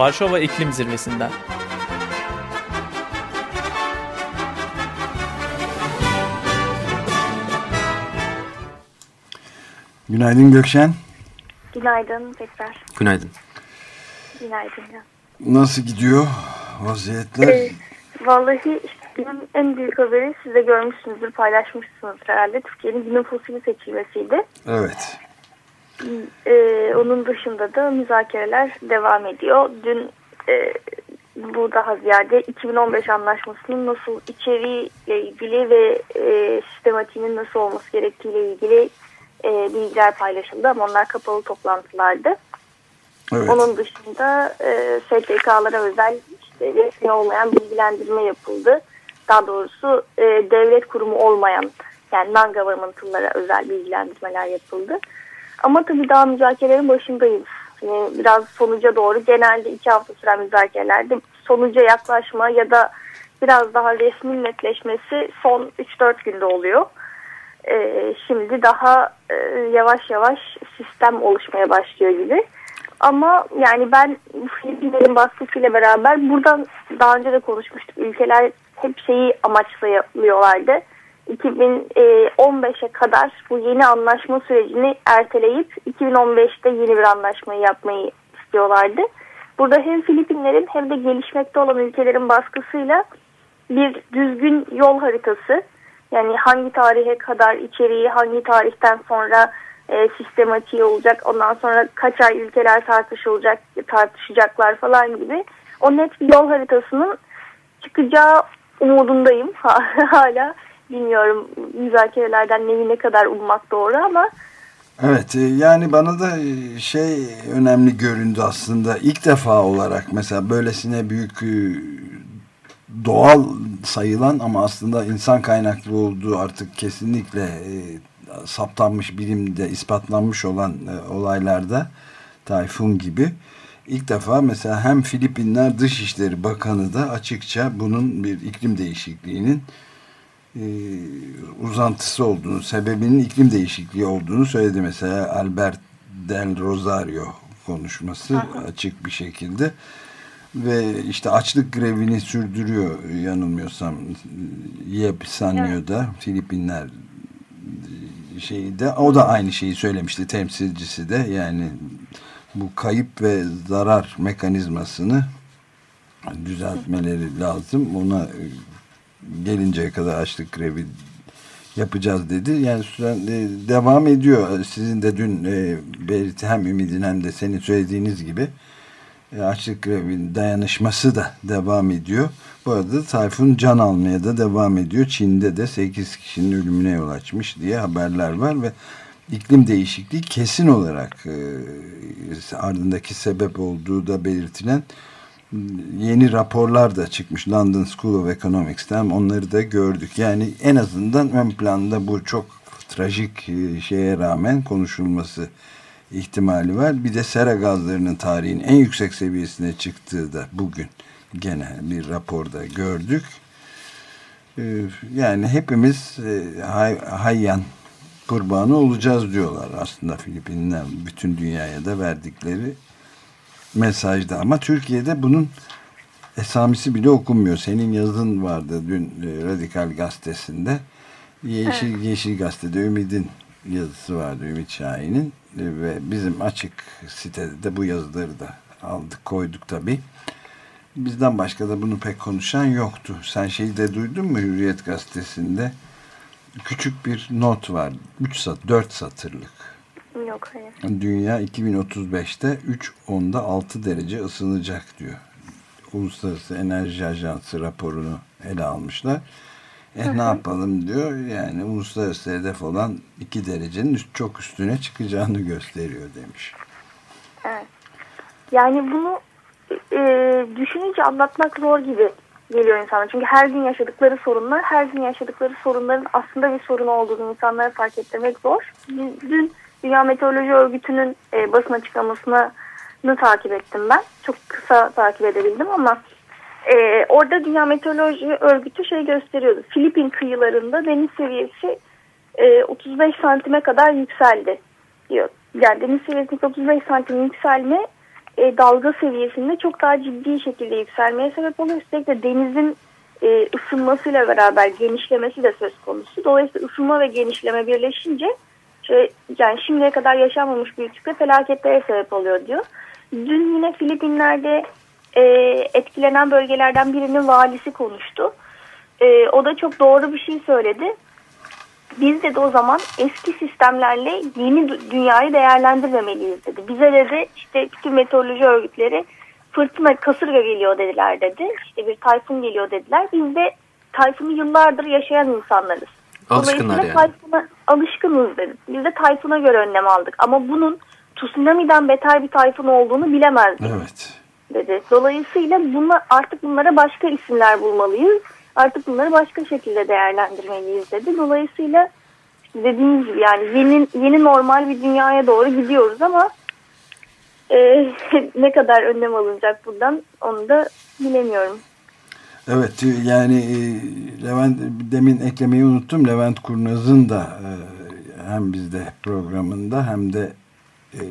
Varşova İklim Zirvesi'nden. Günaydın Gökşen. Günaydın tekrar. Günaydın. Günaydın. Nasıl gidiyor vaziyetler? Ee, vallahi günün en büyük haberi siz de görmüşsünüzdür, paylaşmışsınız herhalde. Türkiye'nin günün fosili seçilmesiydi. Evet. Ee, onun dışında da müzakereler devam ediyor. Dün e, bu daha ziyade 2015 anlaşmasının nasıl içeriğiyle ilgili ve e, sistematiğinin nasıl olması gerektiğiyle ilgili e, bilgiler paylaşıldı ama onlar kapalı toplantılardı. Evet. Onun dışında e, STK'lara özel işte resmi olmayan bilgilendirme yapıldı. Daha doğrusu e, devlet kurumu olmayan yani non-governmental'lara özel bilgilendirmeler yapıldı. Ama tabii daha müzakerelerin başındayız. Yani biraz sonuca doğru genelde iki hafta süren müzakerelerde sonuca yaklaşma ya da biraz daha resmi netleşmesi son 3-4 günde oluyor. Ee, şimdi daha e, yavaş yavaş sistem oluşmaya başlıyor gibi. Ama yani ben Filipinlerin baskısıyla beraber buradan daha önce de konuşmuştuk. Ülkeler hep şeyi amaçlıyorlardı. 2015'e kadar bu yeni anlaşma sürecini erteleyip 2015'te yeni bir anlaşmayı yapmayı istiyorlardı. Burada hem Filipinlerin hem de gelişmekte olan ülkelerin baskısıyla bir düzgün yol haritası yani hangi tarihe kadar içeriği hangi tarihten sonra e, sistematiği olacak ondan sonra kaç ay ülkeler tartışılacak tartışacaklar falan gibi o net bir yol haritasının çıkacağı umudundayım hala bilmiyorum müzakerelerden neyi ne kadar ummak doğru ama. Evet e, yani bana da e, şey önemli göründü aslında. İlk defa olarak mesela böylesine büyük e, doğal sayılan ama aslında insan kaynaklı olduğu artık kesinlikle saptanmış bilimde ispatlanmış olan olaylarda Tayfun gibi. İlk defa mesela hem Filipinler Dışişleri Bakanı da açıkça bunun bir iklim değişikliğinin e, uzantısı olduğunu, sebebinin iklim değişikliği olduğunu söyledi. Mesela Albert Del Rosario konuşması Aha. açık bir şekilde ve işte açlık grevini sürdürüyor yanılmıyorsam Yep Sanyo'da evet. Filipinler şeyde o da aynı şeyi söylemişti temsilcisi de yani bu kayıp ve zarar mekanizmasını düzeltmeleri lazım ona gelinceye kadar açlık grevi yapacağız dedi. Yani süren, e, devam ediyor. Sizin de dün e, belirti hem Ümid'in hem de senin söylediğiniz gibi e, açlık grevinin dayanışması da devam ediyor. Bu arada Tayfun can almaya da devam ediyor. Çin'de de 8 kişinin ölümüne yol açmış diye haberler var ve iklim değişikliği kesin olarak ardındaki sebep olduğu da belirtilen yeni raporlar da çıkmış London School of Economics'ten onları da gördük. Yani en azından ön planda bu çok trajik e, şeye rağmen konuşulması ihtimali var. Bir de sera gazlarının tarihin en yüksek seviyesine çıktığı da bugün gene bir raporda gördük. E, yani hepimiz e, hay, hayyan kurbanı olacağız diyorlar aslında Filipinler bütün dünyaya da verdikleri mesajda ama Türkiye'de bunun esamisi bile okunmuyor. Senin yazın vardı dün e, Radikal Gazetesi'nde. Yeşil, evet. Yeşil Gazete'de Ümit'in yazısı vardı Ümit Şahin'in e, ve bizim açık sitede de bu yazıları da aldık koyduk tabi. Bizden başka da bunu pek konuşan yoktu. Sen şeyi de duydun mu Hürriyet Gazetesi'nde? Küçük bir not var. 3 sat, 4 satırlık. Yok hayır. Dünya 2035'te 3 onda 6 derece ısınacak diyor. Uluslararası Enerji Ajansı raporunu ele almışlar. E hı hı. ne yapalım diyor. Yani uluslararası hedef olan 2 derecenin üst, çok üstüne çıkacağını gösteriyor demiş. Evet. Yani bunu e, düşününce anlatmak zor gibi geliyor insana. Çünkü her gün yaşadıkları sorunlar, her gün yaşadıkları sorunların aslında bir sorun olduğunu insanlara fark ettirmek zor. Dün Dünya Meteoroloji Örgütü'nün e, basın açıklamasını takip ettim ben. Çok kısa takip edebildim ama e, orada Dünya Meteoroloji Örgütü şey gösteriyordu. Filipin kıyılarında deniz seviyesi e, 35 santime kadar yükseldi diyor. Yani deniz seviyesindeki 35 santim yükselme e, dalga seviyesinde çok daha ciddi şekilde yükselmeye sebep oluyor. Üstelik de denizin e, ısınmasıyla beraber genişlemesi de söz konusu. Dolayısıyla ısınma ve genişleme birleşince yani şimdiye kadar yaşanmamış büyüklükte felaketlere sebep oluyor diyor. Dün yine Filipinler'de e, etkilenen bölgelerden birinin valisi konuştu. E, o da çok doğru bir şey söyledi. Biz de, de o zaman eski sistemlerle yeni dünyayı değerlendirmemeliyiz dedi. Bize dedi işte bütün meteoroloji örgütleri fırtına kasırga geliyor dediler dedi. İşte bir tayfun geliyor dediler. Biz de tayfunu yıllardır yaşayan insanlarız. Alışkınlar yani. Tayfuna alışkınız dedi. Biz de tayfuna göre önlem aldık. Ama bunun tsunami'den beter bir tayfun olduğunu bilemezdik. Evet. Dedi. Dolayısıyla bunlar, artık bunlara başka isimler bulmalıyız. Artık bunları başka şekilde değerlendirmeliyiz dedi. Dolayısıyla dediğimiz gibi yani yeni, yeni normal bir dünyaya doğru gidiyoruz ama e, ne kadar önlem alınacak buradan onu da bilemiyorum. Evet yani e, Levent demin eklemeyi unuttum. Levent Kurnaz'ın da e, hem bizde programında hem de e,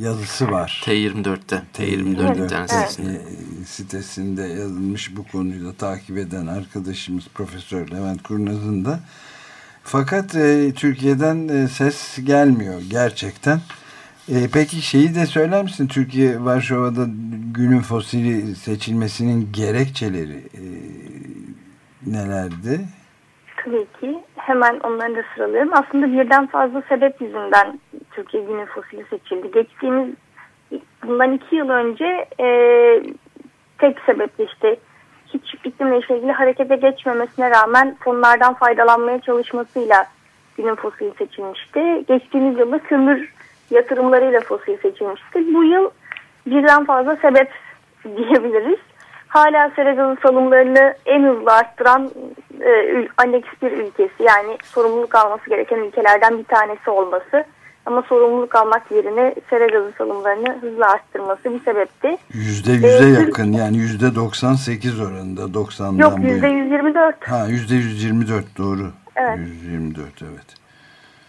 yazısı var. T24'te. T24 internet sitesinde. sitesinde yazılmış bu konuyu da takip eden arkadaşımız Profesör Levent Kurnaz'ın da. Fakat e, Türkiye'den e, ses gelmiyor gerçekten. E, peki şeyi de söyler misin? Türkiye Varşova'da günün fosili seçilmesinin gerekçeleri e, nelerdi? Tabii ki. Hemen onları da sıralıyorum. Aslında birden fazla sebep yüzünden Türkiye günün fosili seçildi. Geçtiğimiz bundan iki yıl önce e, tek sebeple işte hiç iklimle ilgili harekete geçmemesine rağmen fonlardan faydalanmaya çalışmasıyla günün fosili seçilmişti. Geçtiğimiz yılda kömür yatırımlarıyla fosil seçilmişti. Bu yıl birden fazla sebep diyebiliriz. Hala sera gazı salımlarını en hızlı arttıran e, Annex bir ülkesi yani sorumluluk alması gereken ülkelerden bir tanesi olması ama sorumluluk almak yerine sera gazı salımlarını hızlı arttırması bir sebepti. Yüzde yüze ee, yakın yani yüzde 98 oranında 90'dan Yok yüzde 124. Ha yüzde 124 doğru. Evet. 124 evet.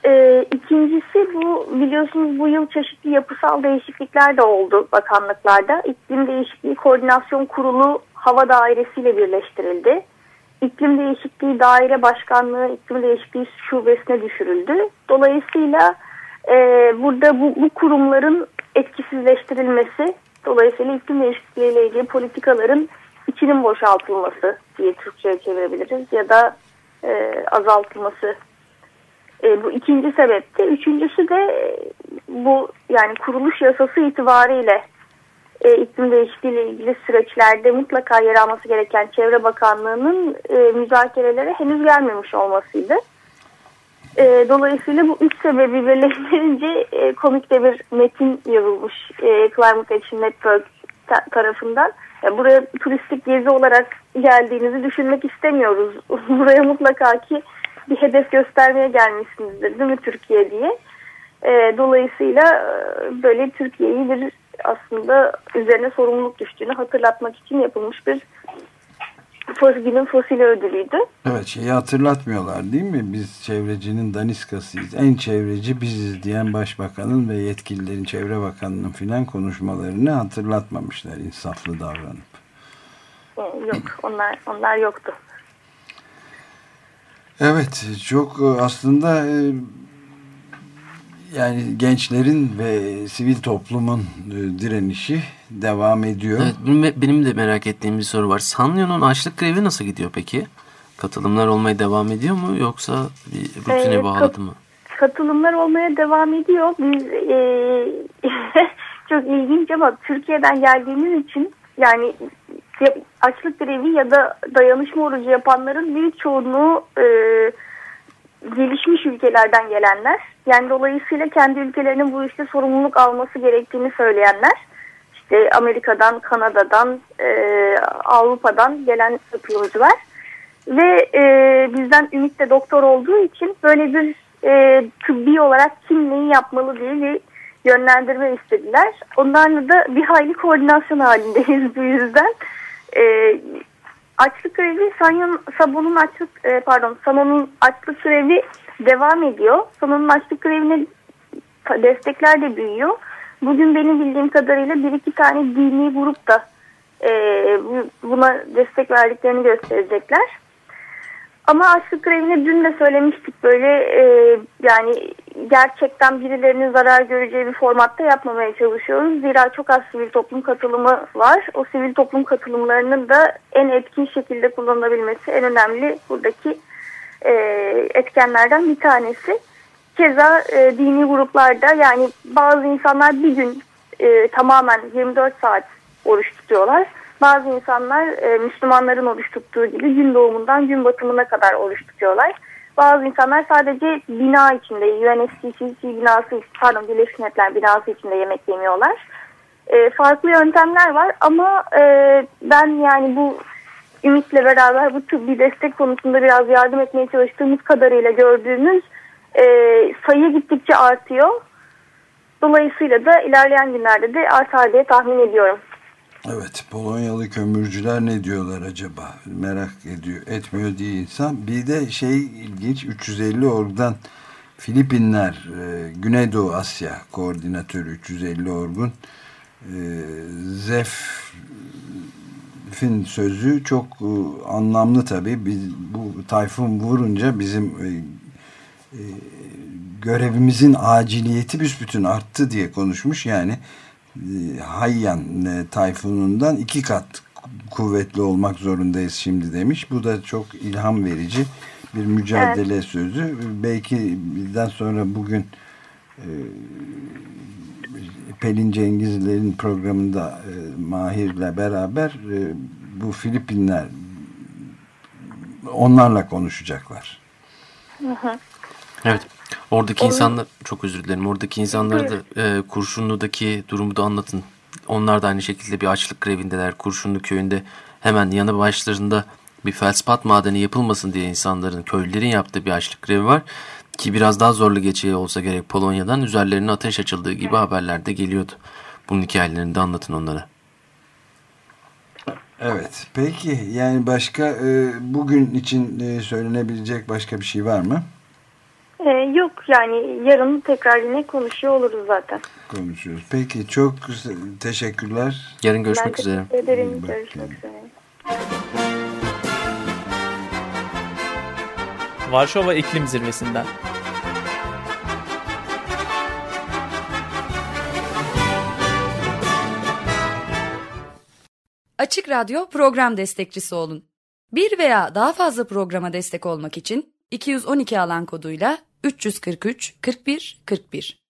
Ee, ikincisi bu biliyorsunuz bu yıl çeşitli yapısal değişiklikler de oldu bakanlıklarda. İklim Değişikliği Koordinasyon Kurulu Hava Dairesi ile birleştirildi. İklim Değişikliği Daire Başkanlığı İklim Değişikliği Şubesine düşürüldü. Dolayısıyla e, burada bu, bu kurumların etkisizleştirilmesi, dolayısıyla iklim değişikliği ile ilgili politikaların içinin boşaltılması diye Türkçe'ye çevirebiliriz ya da e, azaltılması e, bu ikinci sebepti. Üçüncüsü de e, bu yani kuruluş yasası itibariyle e, iklim değişikliği ile ilgili süreçlerde mutlaka yer alması gereken Çevre Bakanlığı'nın e, müzakerelere henüz gelmemiş olmasıydı. E, dolayısıyla bu üç sebebi birleştirince e, komik de bir metin yazılmış e, Climate Action Network ta tarafından. Yani buraya turistik gezi olarak geldiğinizi düşünmek istemiyoruz. buraya mutlaka ki bir hedef göstermeye gelmişsinizdir değil mi Türkiye diye. E, dolayısıyla e, böyle Türkiye'yi bir aslında üzerine sorumluluk düştüğünü hatırlatmak için yapılmış bir fosilin fosili ödülüydü. Evet şeyi hatırlatmıyorlar değil mi? Biz çevrecinin daniskasıyız. En çevreci biziz diyen başbakanın ve yetkililerin çevre bakanının filan konuşmalarını hatırlatmamışlar insaflı davranıp. Yok onlar, onlar yoktu. Evet çok e, aslında e, yani gençlerin ve sivil toplumun e, direnişi devam ediyor. Evet, benim de merak ettiğim bir soru var. Sanyo'nun açlık grevi nasıl gidiyor peki? Katılımlar olmaya devam ediyor mu yoksa bir rutine ee, bağladı mı? Katılımlar olmaya devam ediyor. Biz e, çok ilginç ama Türkiye'den geldiğimiz için yani açlık grevi ya da dayanışma orucu yapanların büyük çoğunluğu e, gelişmiş ülkelerden gelenler. Yani dolayısıyla kendi ülkelerinin bu işte sorumluluk alması gerektiğini söyleyenler. İşte Amerika'dan, Kanada'dan, e, Avrupa'dan gelen katılımcılar. Ve e, bizden Ümit de doktor olduğu için böyle bir e, tıbbi olarak kim neyi yapmalı diye bir yönlendirme istediler. Onlarla da bir hayli koordinasyon halindeyiz bu yüzden. E, açlık grevi Sanyon Sabun'un açlık e, pardon Sano'nun açlık grevi devam ediyor. Sano'nun açlık grevine destekler de büyüyor. bugün benim bildiğim kadarıyla bir iki tane dini grup da e, buna destek verdiklerini gösterecekler. Ama açlık grevini dün de söylemiştik böyle e, yani gerçekten birilerinin zarar göreceği bir formatta yapmamaya çalışıyoruz. Zira çok az sivil toplum katılımı var. O sivil toplum katılımlarının da en etkin şekilde kullanılabilmesi en önemli buradaki e, etkenlerden bir tanesi. Keza e, dini gruplarda yani bazı insanlar bir gün e, tamamen 24 saat oruç tutuyorlar. Bazı insanlar e, Müslümanların oruç tuttuğu gibi gün doğumundan gün batımına kadar oruç tutuyorlar. Bazı insanlar sadece bina içinde, UNFCCC binası, pardon Birleşmiş Milletler binası içinde yemek yemiyorlar. E, farklı yöntemler var ama e, ben yani bu Ümit'le beraber bu tıbbi destek konusunda biraz yardım etmeye çalıştığımız kadarıyla gördüğümüz e, sayı gittikçe artıyor. Dolayısıyla da ilerleyen günlerde de artar diye tahmin ediyorum. Evet, Polonyalı kömürcüler ne diyorlar acaba? Merak ediyor, etmiyor diye insan. Bir de şey ilginç, 350 orgdan Filipinler, e, Güneydoğu Asya koordinatörü 350 orgun e, Zef'in sözü çok e, anlamlı tabii. Biz, bu tayfun vurunca bizim görevimizin aciliyeti büsbütün arttı diye konuşmuş. Yani Hayyan e, tayfunundan iki kat kuvvetli olmak zorundayız şimdi demiş. Bu da çok ilham verici bir mücadele evet. sözü. Belki bizden sonra bugün e, Pelin Cengizler'in programında e, Mahir'le beraber e, bu Filipinler onlarla konuşacaklar. Hı hı. Evet. Oradaki Onun... insanlar çok özür dilerim. Oradaki insanları da e, Kurşunlu'daki durumu da anlatın. Onlar da aynı şekilde bir açlık grevindeler. Kurşunlu köyünde hemen yanı başlarında bir felspat madeni yapılmasın diye insanların, köylülerin yaptığı bir açlık grevi var. Ki biraz daha zorlu geçiyor olsa gerek Polonya'dan üzerlerine ateş açıldığı gibi evet. haberlerde geliyordu. Bunun hikayelerini de anlatın onlara. Evet. Peki yani başka e, bugün için e, söylenebilecek başka bir şey var mı? Ee, yok yani yarın tekrar yine konuşuyor oluruz zaten. Konuşuyoruz. Peki çok teşekkürler. Yarın görüşmek ben üzere. Ederim. Görüşmek üzere. Varşova İklim Zirvesi'nden. Açık Radyo program destekçisi olun. Bir veya daha fazla programa destek olmak için 212 alan koduyla 343 41 41